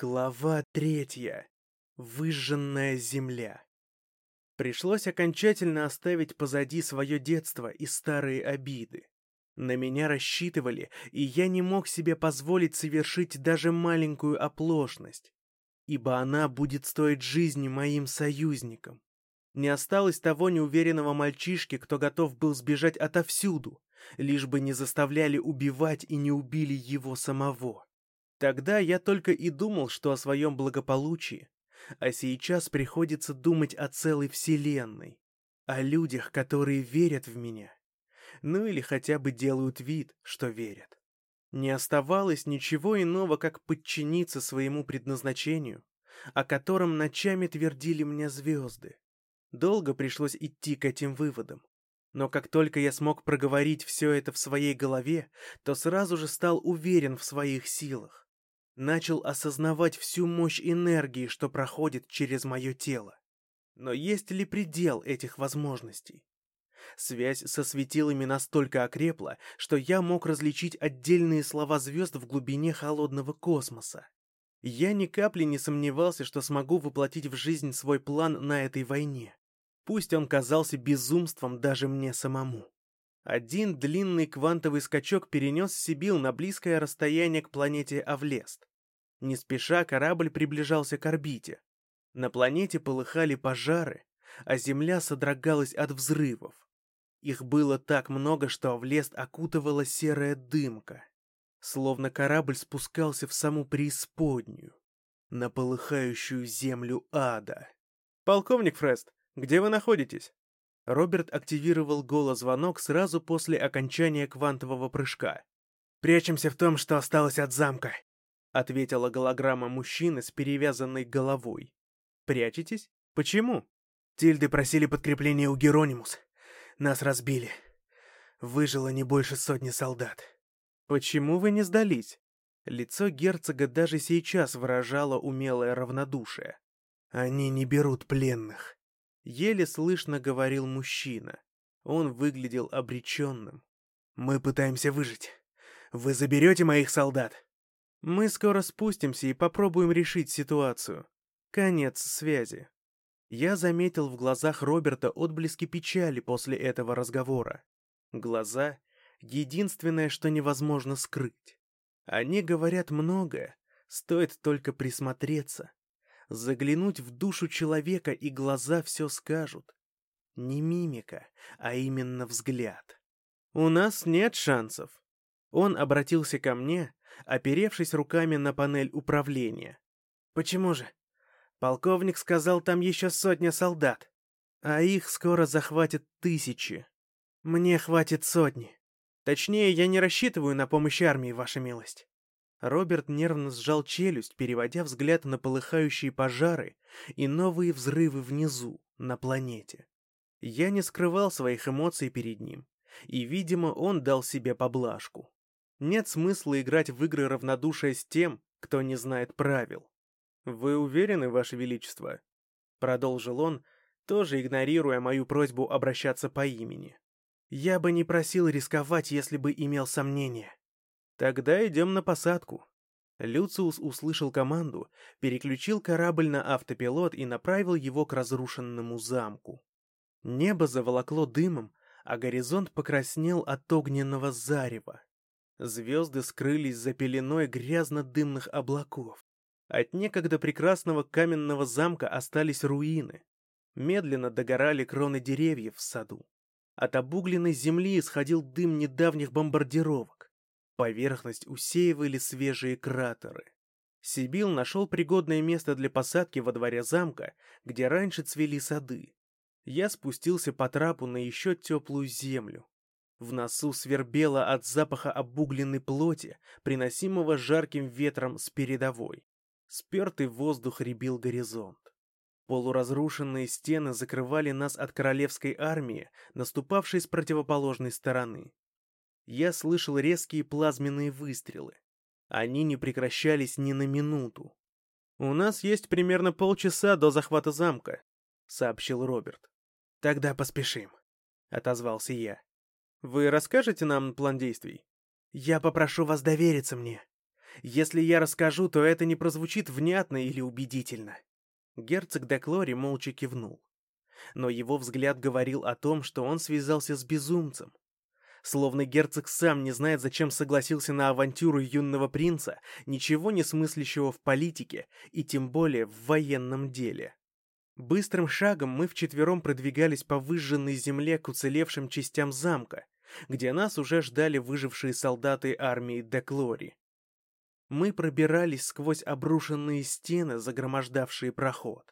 Глава третья. Выжженная земля. Пришлось окончательно оставить позади свое детство и старые обиды. На меня рассчитывали, и я не мог себе позволить совершить даже маленькую оплошность, ибо она будет стоить жизни моим союзникам. Не осталось того неуверенного мальчишки, кто готов был сбежать отовсюду, лишь бы не заставляли убивать и не убили его самого. Тогда я только и думал, что о своем благополучии, а сейчас приходится думать о целой вселенной, о людях, которые верят в меня, ну или хотя бы делают вид, что верят. Не оставалось ничего иного, как подчиниться своему предназначению, о котором ночами твердили мне звезды. Долго пришлось идти к этим выводам. Но как только я смог проговорить все это в своей голове, то сразу же стал уверен в своих силах начал осознавать всю мощь энергии, что проходит через мое тело. Но есть ли предел этих возможностей? Связь со светилами настолько окрепла, что я мог различить отдельные слова звезд в глубине холодного космоса. Я ни капли не сомневался, что смогу воплотить в жизнь свой план на этой войне. Пусть он казался безумством даже мне самому. Один длинный квантовый скачок перенес Сибил на близкое расстояние к планете Авлест. Не спеша корабль приближался к орбите. На планете полыхали пожары, а Земля содрогалась от взрывов. Их было так много, что в лес окутывала серая дымка. Словно корабль спускался в саму преисподнюю, на полыхающую землю ада. «Полковник Фрест, где вы находитесь?» Роберт активировал голозвонок сразу после окончания квантового прыжка. «Прячемся в том, что осталось от замка», — ответила голограмма мужчины с перевязанной головой. «Прячетесь? Почему?» «Тильды просили подкрепление у Геронимус. Нас разбили. Выжило не больше сотни солдат». «Почему вы не сдались?» Лицо герцога даже сейчас выражало умелое равнодушие. «Они не берут пленных», — еле слышно говорил мужчина. Он выглядел обреченным. «Мы пытаемся выжить. Вы заберете моих солдат?» Мы скоро спустимся и попробуем решить ситуацию. Конец связи. Я заметил в глазах Роберта отблески печали после этого разговора. Глаза — единственное, что невозможно скрыть. Они говорят многое, стоит только присмотреться. Заглянуть в душу человека, и глаза все скажут. Не мимика, а именно взгляд. «У нас нет шансов». Он обратился ко мне, оперевшись руками на панель управления. «Почему же? Полковник сказал, там еще сотня солдат, а их скоро захватят тысячи. Мне хватит сотни. Точнее, я не рассчитываю на помощь армии, ваша милость». Роберт нервно сжал челюсть, переводя взгляд на полыхающие пожары и новые взрывы внизу, на планете. Я не скрывал своих эмоций перед ним, и, видимо, он дал себе поблажку. Нет смысла играть в игры равнодушия с тем, кто не знает правил. «Вы уверены, Ваше Величество?» Продолжил он, тоже игнорируя мою просьбу обращаться по имени. «Я бы не просил рисковать, если бы имел сомнения». «Тогда идем на посадку». Люциус услышал команду, переключил корабль на автопилот и направил его к разрушенному замку. Небо заволокло дымом, а горизонт покраснел от огненного зарева. Звезды скрылись за пеленой грязно-дымных облаков. От некогда прекрасного каменного замка остались руины. Медленно догорали кроны деревьев в саду. От обугленной земли исходил дым недавних бомбардировок. Поверхность усеивали свежие кратеры. Сибил нашел пригодное место для посадки во дворе замка, где раньше цвели сады. Я спустился по трапу на еще теплую землю. В носу свербело от запаха обугленной плоти, приносимого жарким ветром с передовой. Спертый воздух рябил горизонт. Полуразрушенные стены закрывали нас от королевской армии, наступавшей с противоположной стороны. Я слышал резкие плазменные выстрелы. Они не прекращались ни на минуту. «У нас есть примерно полчаса до захвата замка», — сообщил Роберт. «Тогда поспешим», — отозвался я. Вы расскажете нам план действий? Я попрошу вас довериться мне. Если я расскажу, то это не прозвучит внятно или убедительно». Герцог Деклори молча кивнул. Но его взгляд говорил о том, что он связался с безумцем. Словно герцог сам не знает, зачем согласился на авантюру юного принца, ничего не смыслящего в политике и тем более в военном деле. Быстрым шагом мы вчетвером продвигались по выжженной земле к уцелевшим частям замка, где нас уже ждали выжившие солдаты армии Деклори. Мы пробирались сквозь обрушенные стены, загромождавшие проход.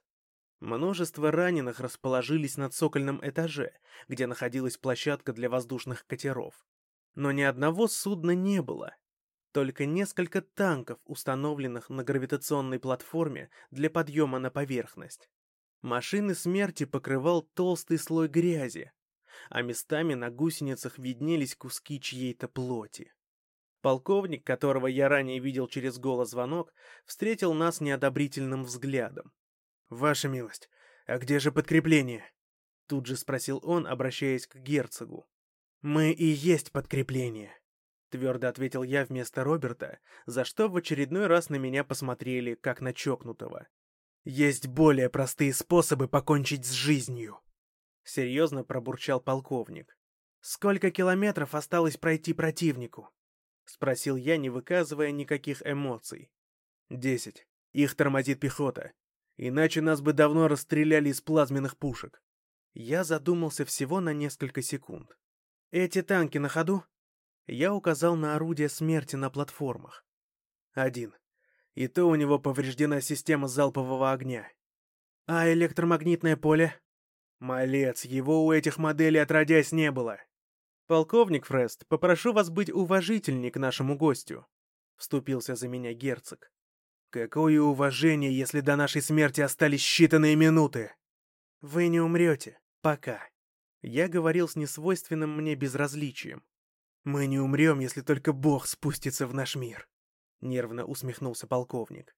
Множество раненых расположились на цокольном этаже, где находилась площадка для воздушных катеров. Но ни одного судна не было. Только несколько танков, установленных на гравитационной платформе для подъема на поверхность. Машины смерти покрывал толстый слой грязи, а местами на гусеницах виднелись куски чьей-то плоти. Полковник, которого я ранее видел через голозвонок, встретил нас неодобрительным взглядом. «Ваша милость, а где же подкрепление?» Тут же спросил он, обращаясь к герцогу. «Мы и есть подкрепление», — твердо ответил я вместо Роберта, за что в очередной раз на меня посмотрели, как на чокнутого. «Есть более простые способы покончить с жизнью», — серьезно пробурчал полковник. «Сколько километров осталось пройти противнику?» — спросил я, не выказывая никаких эмоций. «Десять. Их тормозит пехота. Иначе нас бы давно расстреляли из плазменных пушек. Я задумался всего на несколько секунд. Эти танки на ходу? Я указал на орудие смерти на платформах. Один. И то у него повреждена система залпового огня. А электромагнитное поле? Малец, его у этих моделей отродясь не было. Полковник Фрест, попрошу вас быть уважительней к нашему гостю. Вступился за меня герцог. Какое уважение, если до нашей смерти остались считанные минуты? Вы не умрете. Пока. Я говорил с несвойственным мне безразличием. Мы не умрем, если только Бог спустится в наш мир. Нервно усмехнулся полковник.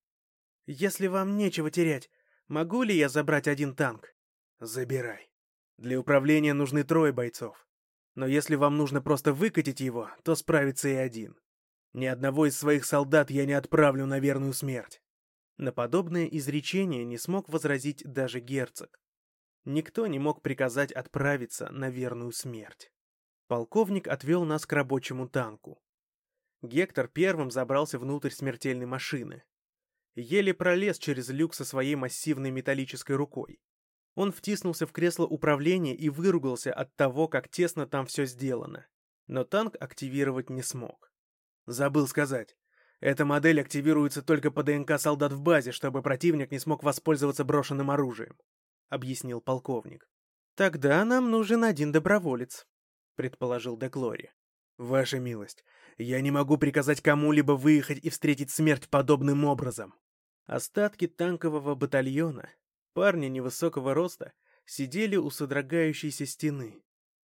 Если вам нечего терять, могу ли я забрать один танк? Забирай. Для управления нужны трое бойцов. Но если вам нужно просто выкатить его, то справится и один. Ни одного из своих солдат я не отправлю на верную смерть. На подобное изречение не смог возразить даже герцог. Никто не мог приказать отправиться на верную смерть. Полковник отвел нас к рабочему танку. Гектор первым забрался внутрь смертельной машины. Еле пролез через люк со своей массивной металлической рукой. Он втиснулся в кресло управления и выругался от того, как тесно там все сделано. Но танк активировать не смог. Забыл сказать. Эта модель активируется только по ДНК солдат в базе, чтобы противник не смог воспользоваться брошенным оружием, объяснил полковник. Тогда нам нужен один доброволец, предположил Деклори. Ваша милость, я не могу приказать кому-либо выехать и встретить смерть подобным образом. Остатки танкового батальона, парни невысокого роста, сидели у содрогающейся стены.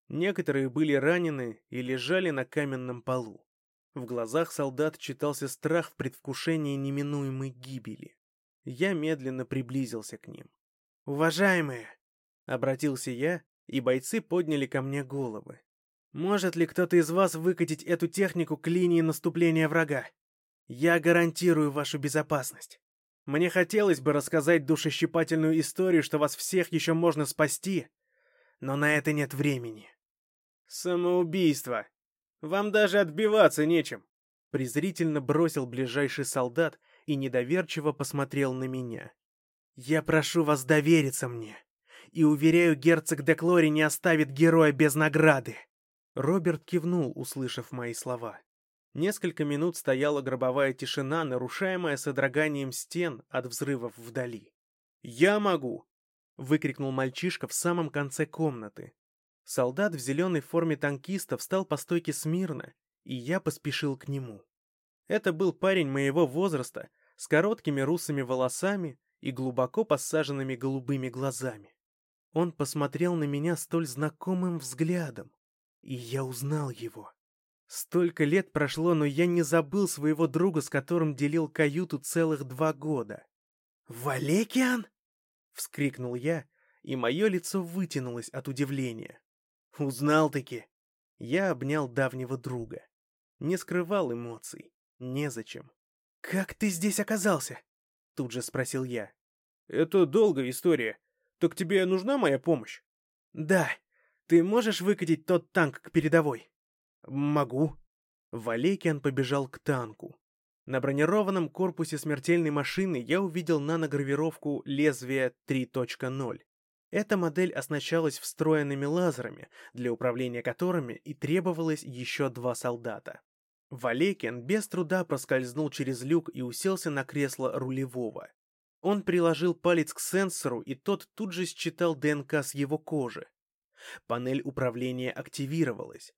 Некоторые были ранены и лежали на каменном полу. В глазах солдат читался страх в предвкушении неминуемой гибели. Я медленно приблизился к ним. «Уважаемые!» — обратился я, и бойцы подняли ко мне головы. «Может ли кто-то из вас выкатить эту технику к линии наступления врага? Я гарантирую вашу безопасность. Мне хотелось бы рассказать душещипательную историю, что вас всех еще можно спасти, но на это нет времени». «Самоубийство!» Вам даже отбиваться нечем!» Презрительно бросил ближайший солдат и недоверчиво посмотрел на меня. «Я прошу вас довериться мне, и уверяю, герцог Деклори не оставит героя без награды!» Роберт кивнул, услышав мои слова. Несколько минут стояла гробовая тишина, нарушаемая содроганием стен от взрывов вдали. «Я могу!» — выкрикнул мальчишка в самом конце комнаты. Солдат в зеленой форме танкиста встал по стойке смирно, и я поспешил к нему. Это был парень моего возраста, с короткими русыми волосами и глубоко посаженными голубыми глазами. Он посмотрел на меня столь знакомым взглядом, и я узнал его. Столько лет прошло, но я не забыл своего друга, с которым делил каюту целых два года. «Валекиан!» — вскрикнул я, и мое лицо вытянулось от удивления. Узнал-таки. Я обнял давнего друга. Не скрывал эмоций. Незачем. «Как ты здесь оказался?» — тут же спросил я. «Это долгая история. Так тебе нужна моя помощь?» «Да. Ты можешь выкатить тот танк к передовой?» «Могу». Валекиан побежал к танку. На бронированном корпусе смертельной машины я увидел наногравировку «Лезвие 3.0». Эта модель оснащалась встроенными лазерами, для управления которыми и требовалось еще два солдата. Валекин без труда проскользнул через люк и уселся на кресло рулевого. Он приложил палец к сенсору, и тот тут же считал ДНК с его кожи. Панель управления активировалась.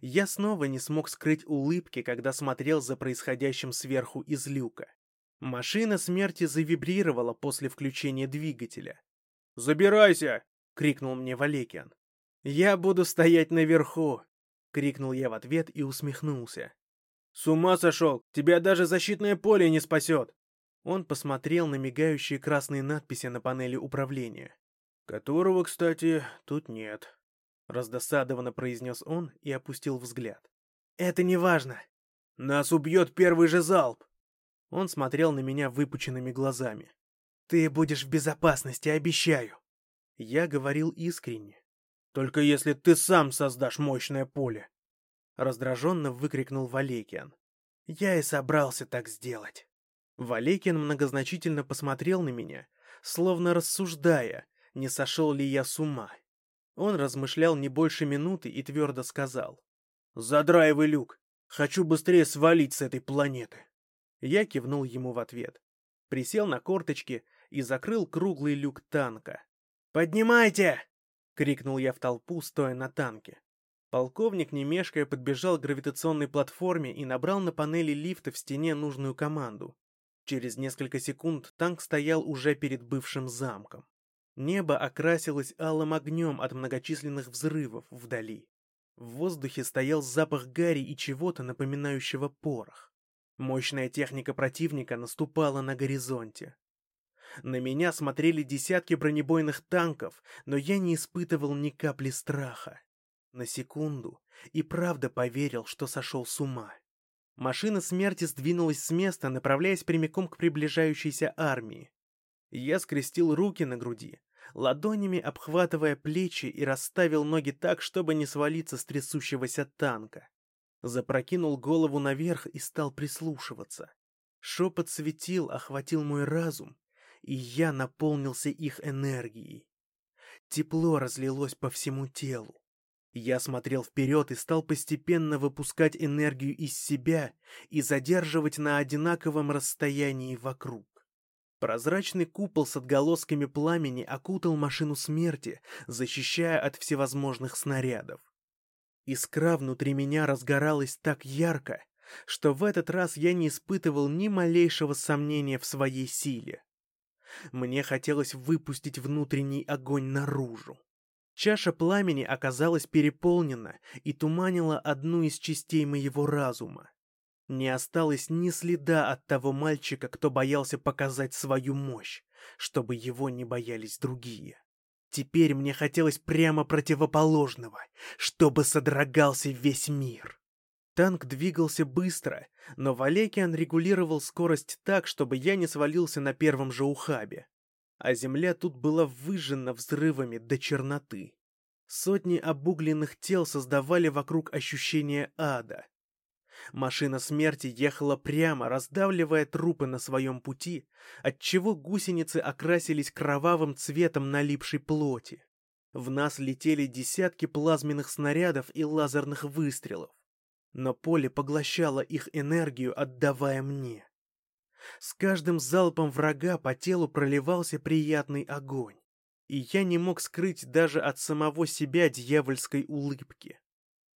Я снова не смог скрыть улыбки, когда смотрел за происходящим сверху из люка. Машина смерти завибрировала после включения двигателя. «Забирайся!» — крикнул мне Валекиан. «Я буду стоять наверху!» — крикнул я в ответ и усмехнулся. «С ума сошел! Тебя даже защитное поле не спасет!» Он посмотрел на мигающие красные надписи на панели управления. «Которого, кстати, тут нет», — раздосадованно произнес он и опустил взгляд. «Это не важно. Нас убьет первый же залп!» Он смотрел на меня выпученными глазами. Ты будешь в безопасности, обещаю. Я говорил искренне. Только если ты сам создашь мощное поле. Раздраженно выкрикнул Валекиан. Я и собрался так сделать. Валекин многозначительно посмотрел на меня, словно рассуждая, не сошел ли я с ума. Он размышлял не больше минуты и твердо сказал. «Задраивай люк! Хочу быстрее свалить с этой планеты!» Я кивнул ему в ответ. Присел на корточки и закрыл круглый люк танка. «Поднимайте!» — крикнул я в толпу, стоя на танке. Полковник, не мешкая, подбежал к гравитационной платформе и набрал на панели лифта в стене нужную команду. Через несколько секунд танк стоял уже перед бывшим замком. Небо окрасилось алым огнем от многочисленных взрывов вдали. В воздухе стоял запах гари и чего-то напоминающего порох. Мощная техника противника наступала на горизонте. На меня смотрели десятки бронебойных танков, но я не испытывал ни капли страха. На секунду и правда поверил, что сошел с ума. Машина смерти сдвинулась с места, направляясь прямиком к приближающейся армии. Я скрестил руки на груди, ладонями обхватывая плечи и расставил ноги так, чтобы не свалиться с трясущегося танка. Запрокинул голову наверх и стал прислушиваться. Шепот светил, охватил мой разум, и я наполнился их энергией. Тепло разлилось по всему телу. Я смотрел вперед и стал постепенно выпускать энергию из себя и задерживать на одинаковом расстоянии вокруг. Прозрачный купол с отголосками пламени окутал машину смерти, защищая от всевозможных снарядов. Искра внутри меня разгоралась так ярко, что в этот раз я не испытывал ни малейшего сомнения в своей силе. Мне хотелось выпустить внутренний огонь наружу. Чаша пламени оказалась переполнена и туманила одну из частей моего разума. Не осталось ни следа от того мальчика, кто боялся показать свою мощь, чтобы его не боялись другие. Теперь мне хотелось прямо противоположного, чтобы содрогался весь мир. Танк двигался быстро, но Валекиан регулировал скорость так, чтобы я не свалился на первом же ухабе. А земля тут была выжжена взрывами до черноты. Сотни обугленных тел создавали вокруг ощущение ада. Машина смерти ехала прямо, раздавливая трупы на своем пути, отчего гусеницы окрасились кровавым цветом налипшей плоти. В нас летели десятки плазменных снарядов и лазерных выстрелов но поле поглощало их энергию, отдавая мне. С каждым залпом врага по телу проливался приятный огонь, и я не мог скрыть даже от самого себя дьявольской улыбки.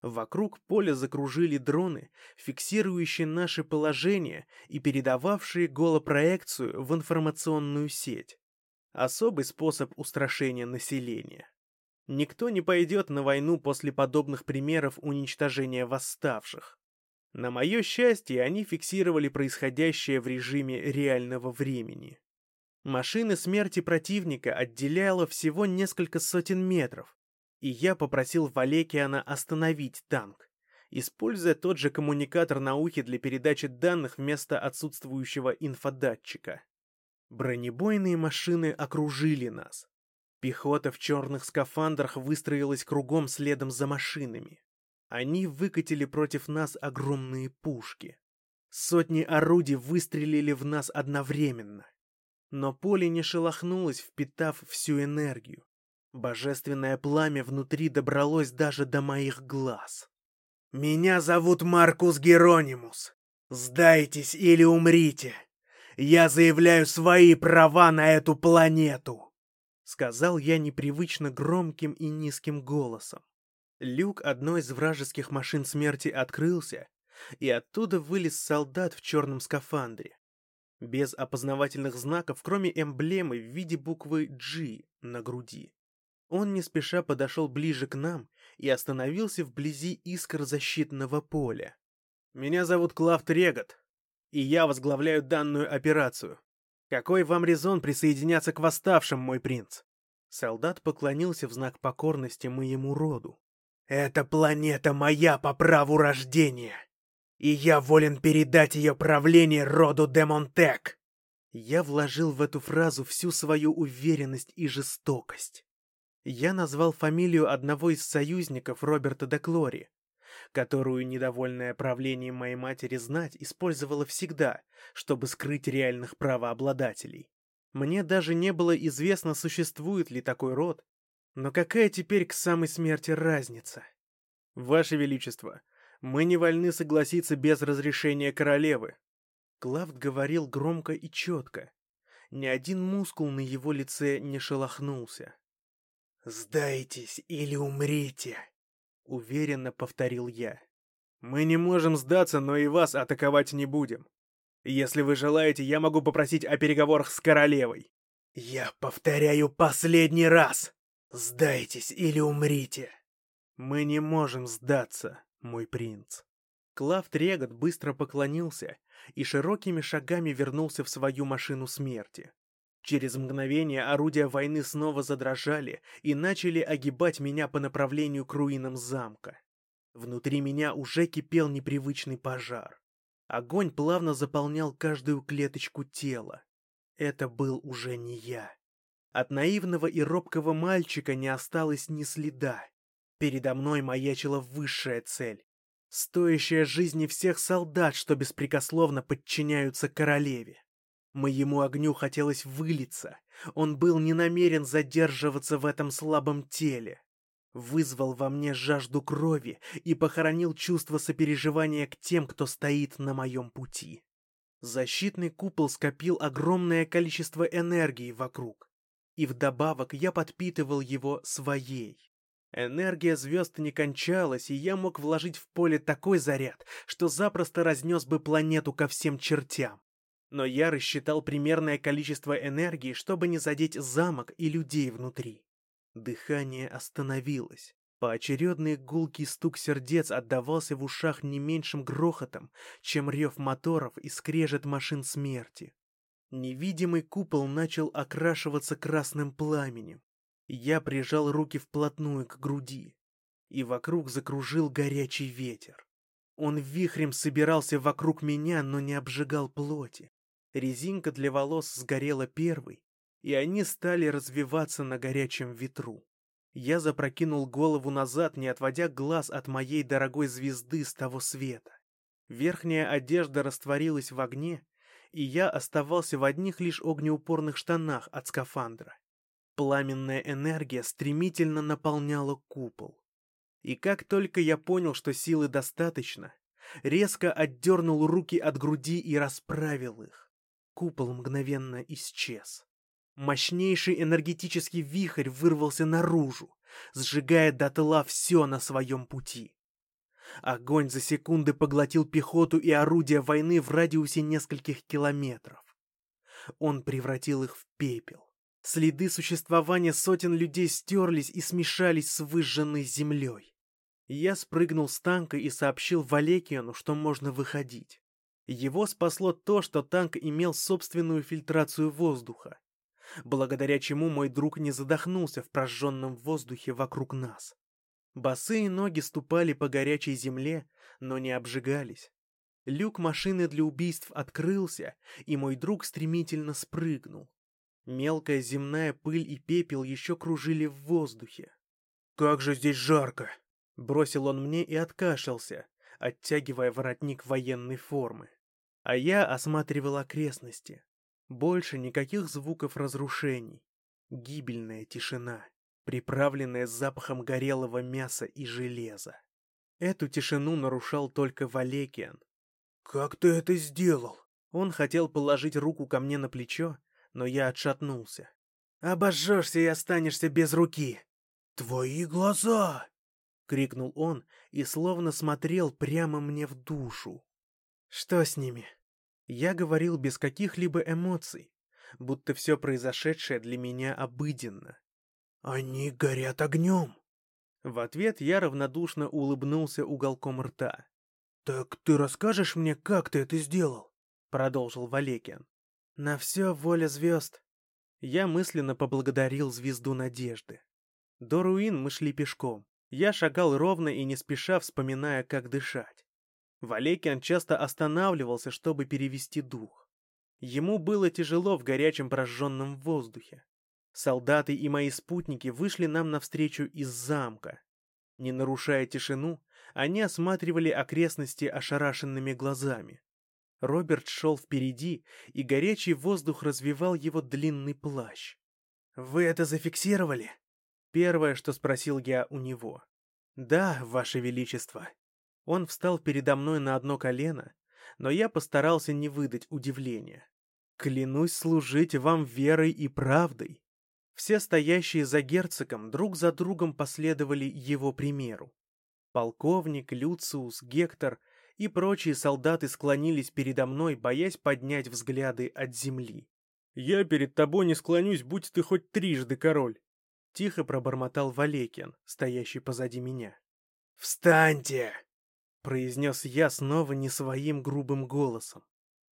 Вокруг поля закружили дроны, фиксирующие наше положение и передававшие голопроекцию в информационную сеть. Особый способ устрашения населения. Никто не пойдет на войну после подобных примеров уничтожения восставших. На мое счастье, они фиксировали происходящее в режиме реального времени. Машины смерти противника отделяло всего несколько сотен метров, и я попросил Валекиана остановить танк. используя тот же коммуникатор на ухе для передачи данных вместо отсутствующего инфодатчика. Бронебойные машины окружили нас. Пехота в черных скафандрах выстроилась кругом следом за машинами. Они выкатили против нас огромные пушки. Сотни орудий выстрелили в нас одновременно. Но поле не шелохнулось, впитав всю энергию. Божественное пламя внутри добралось даже до моих глаз. «Меня зовут Маркус Геронимус. Сдайтесь или умрите. Я заявляю свои права на эту планету!» Сказал я непривычно громким и низким голосом. Люк одной из вражеских машин смерти открылся, и оттуда вылез солдат в черном скафандре. Без опознавательных знаков, кроме эмблемы в виде буквы G на груди. Он не спеша подошел ближе к нам и остановился вблизи искр защитного поля. «Меня зовут Клав Трегот, и я возглавляю данную операцию. Какой вам резон присоединяться к восставшим, мой принц?» Солдат поклонился в знак покорности моему роду. «Эта планета моя по праву рождения, и я волен передать ее правление роду Демонтек!» Я вложил в эту фразу всю свою уверенность и жестокость. Я назвал фамилию одного из союзников Роберта Деклори, которую недовольное правлением моей матери знать использовала всегда, чтобы скрыть реальных правообладателей. Мне даже не было известно, существует ли такой род, но какая теперь к самой смерти разница? Ваше Величество, мы не вольны согласиться без разрешения королевы. Клавд говорил громко и четко. Ни один мускул на его лице не шелохнулся. «Сдайтесь или умрите!» — уверенно повторил я. «Мы не можем сдаться, но и вас атаковать не будем. Если вы желаете, я могу попросить о переговорах с королевой». «Я повторяю последний раз! Сдайтесь или умрите!» «Мы не можем сдаться, мой принц». Клав Трегот быстро поклонился и широкими шагами вернулся в свою машину смерти. Через мгновение орудия войны снова задрожали и начали огибать меня по направлению к руинам замка. Внутри меня уже кипел непривычный пожар. Огонь плавно заполнял каждую клеточку тела. Это был уже не я. От наивного и робкого мальчика не осталось ни следа. Передо мной маячила высшая цель, стоящая жизни всех солдат, что беспрекословно подчиняются королеве. Моему огню хотелось вылиться. Он был не намерен задерживаться в этом слабом теле. Вызвал во мне жажду крови и похоронил чувство сопереживания к тем, кто стоит на моем пути. Защитный купол скопил огромное количество энергии вокруг. И вдобавок я подпитывал его своей. Энергия звезд не кончалась, и я мог вложить в поле такой заряд, что запросто разнес бы планету ко всем чертям но я рассчитал примерное количество энергии, чтобы не задеть замок и людей внутри. Дыхание остановилось. Поочередный гулкий стук сердец отдавался в ушах не меньшим грохотом, чем рев моторов и скрежет машин смерти. Невидимый купол начал окрашиваться красным пламенем. Я прижал руки вплотную к груди, и вокруг закружил горячий ветер. Он вихрем собирался вокруг меня, но не обжигал плоти. Резинка для волос сгорела первой, и они стали развиваться на горячем ветру. Я запрокинул голову назад, не отводя глаз от моей дорогой звезды с того света. Верхняя одежда растворилась в огне, и я оставался в одних лишь огнеупорных штанах от скафандра. Пламенная энергия стремительно наполняла купол. И как только я понял, что силы достаточно, резко отдернул руки от груди и расправил их. Купол мгновенно исчез. Мощнейший энергетический вихрь вырвался наружу, сжигая дотла все на своем пути. Огонь за секунды поглотил пехоту и орудия войны в радиусе нескольких километров. Он превратил их в пепел. Следы существования сотен людей стерлись и смешались с выжженной землей. Я спрыгнул с танка и сообщил Валекиану, что можно выходить. Его спасло то, что танк имел собственную фильтрацию воздуха, благодаря чему мой друг не задохнулся в прожженном воздухе вокруг нас. Босые ноги ступали по горячей земле, но не обжигались. Люк машины для убийств открылся, и мой друг стремительно спрыгнул. Мелкая земная пыль и пепел еще кружили в воздухе. «Как же здесь жарко!» — бросил он мне и откашлялся, оттягивая воротник военной формы. А я осматривал окрестности. Больше никаких звуков разрушений. Гибельная тишина, приправленная запахом горелого мяса и железа. Эту тишину нарушал только Валекиан. «Как ты это сделал?» Он хотел положить руку ко мне на плечо, но я отшатнулся. «Обожжешься и останешься без руки!» «Твои глаза!» — крикнул он и словно смотрел прямо мне в душу. «Что с ними?» Я говорил без каких-либо эмоций, будто все произошедшее для меня обыденно. «Они горят огнем!» В ответ я равнодушно улыбнулся уголком рта. «Так ты расскажешь мне, как ты это сделал?» Продолжил Валекиан. «На все воля звезд». Я мысленно поблагодарил звезду надежды. До руин мы шли пешком. Я шагал ровно и не спеша, вспоминая, как дышать. Валекиан часто останавливался, чтобы перевести дух. Ему было тяжело в горячем прожженном воздухе. Солдаты и мои спутники вышли нам навстречу из замка. Не нарушая тишину, они осматривали окрестности ошарашенными глазами. Роберт шел впереди, и горячий воздух развивал его длинный плащ. «Вы это зафиксировали?» Первое, что спросил я у него. «Да, Ваше Величество». Он встал передо мной на одно колено, но я постарался не выдать удивления. «Клянусь служить вам верой и правдой». Все стоящие за герцогом друг за другом последовали его примеру. Полковник, Люциус, Гектор и прочие солдаты склонились передо мной, боясь поднять взгляды от земли. «Я перед тобой не склонюсь, будь ты хоть трижды король!» Тихо пробормотал Валекин, стоящий позади меня. «Встаньте!» Произнес я снова не своим грубым голосом.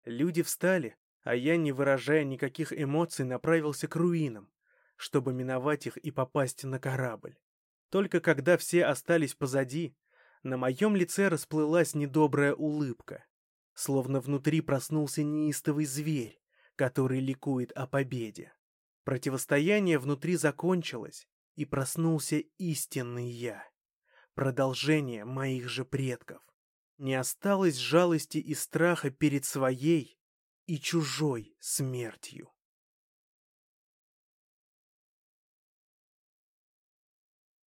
Люди встали, а я, не выражая никаких эмоций, направился к руинам, чтобы миновать их и попасть на корабль. Только когда все остались позади, на моем лице расплылась недобрая улыбка, словно внутри проснулся неистовый зверь, который ликует о победе. Противостояние внутри закончилось, и проснулся истинный я продолжение моих же предков. Не осталось жалости и страха перед своей и чужой смертью.